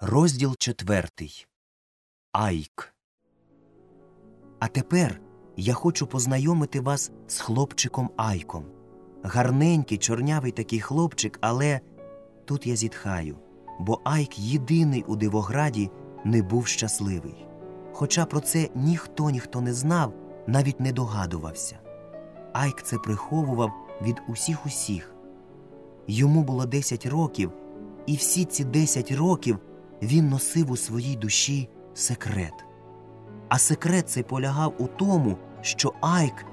Розділ четвертий. Айк. А тепер я хочу познайомити вас з хлопчиком Айком. Гарненький, чорнявий такий хлопчик, але тут я зітхаю, бо Айк єдиний у дивограді не був щасливий. Хоча про це ніхто ніхто не знав, навіть не догадувався. Айк це приховував від усіх усіх. Йому було 10 років, і всі ці 10 років він носив у своїй душі секрет. А секрет цей полягав у тому, що Айк,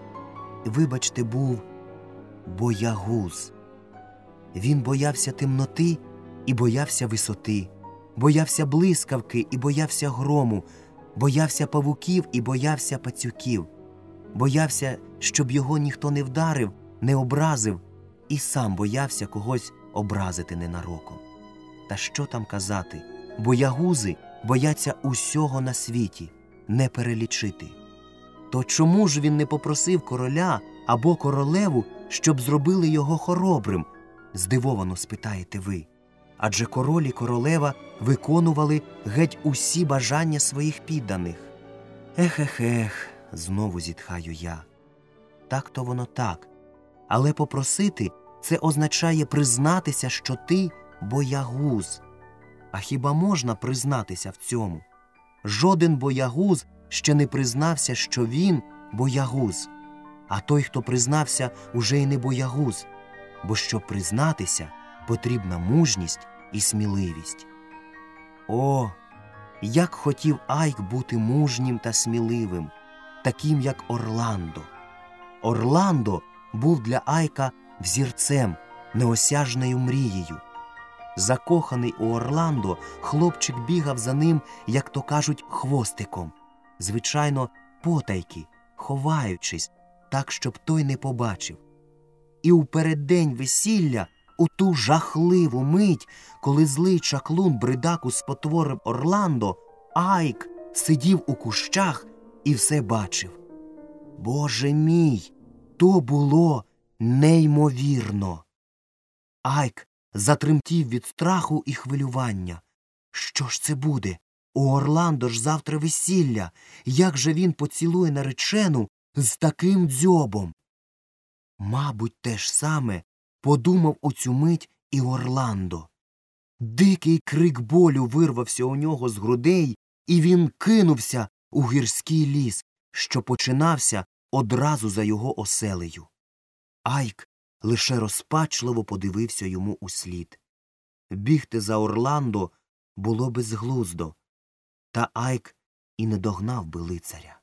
вибачте, був боягуз. Він боявся темноти і боявся висоти, боявся блискавки і боявся грому, боявся павуків і боявся пацюків, боявся, щоб його ніхто не вдарив, не образив, і сам боявся когось образити ненароком. Та що там казати? Боягузи бояться усього на світі, не перелічити. То чому ж він не попросив короля або королеву, щоб зробили його хоробрим? здивовано спитаєте ви. Адже король і королева виконували геть усі бажання своїх підданих. Ех ех ех, знову зітхаю я. Так то воно так. Але попросити це означає признатися, що ти боягуз. А хіба можна признатися в цьому? Жоден боягуз ще не признався, що він боягуз. А той, хто признався, уже й не боягуз, бо щоб признатися, потрібна мужність і сміливість. О, як хотів Айк бути мужнім та сміливим, таким як Орландо. Орландо був для Айка взірцем, неосяжною мрією. Закоханий у Орландо, хлопчик бігав за ним, як то кажуть, хвостиком, звичайно, потайки, ховаючись, так, щоб той не побачив. І у переддень весілля, у ту жахливу мить, коли злий чаклун бридаку спотворив Орландо, Айк сидів у кущах і все бачив. Боже мій, то було неймовірно. Айк затремтів від страху і хвилювання. Що ж це буде? У Орландо ж завтра весілля. Як же він поцілує наречену з таким дзьобом? Мабуть, те ж саме подумав у цю мить і Орландо. Дикий крик болю вирвався у нього з грудей, і він кинувся у гірський ліс, що починався одразу за його оселею. Айк лише розпачливо подивився йому услід. Бігти за Орландо було безглуздо, та Айк і не догнав би лицаря.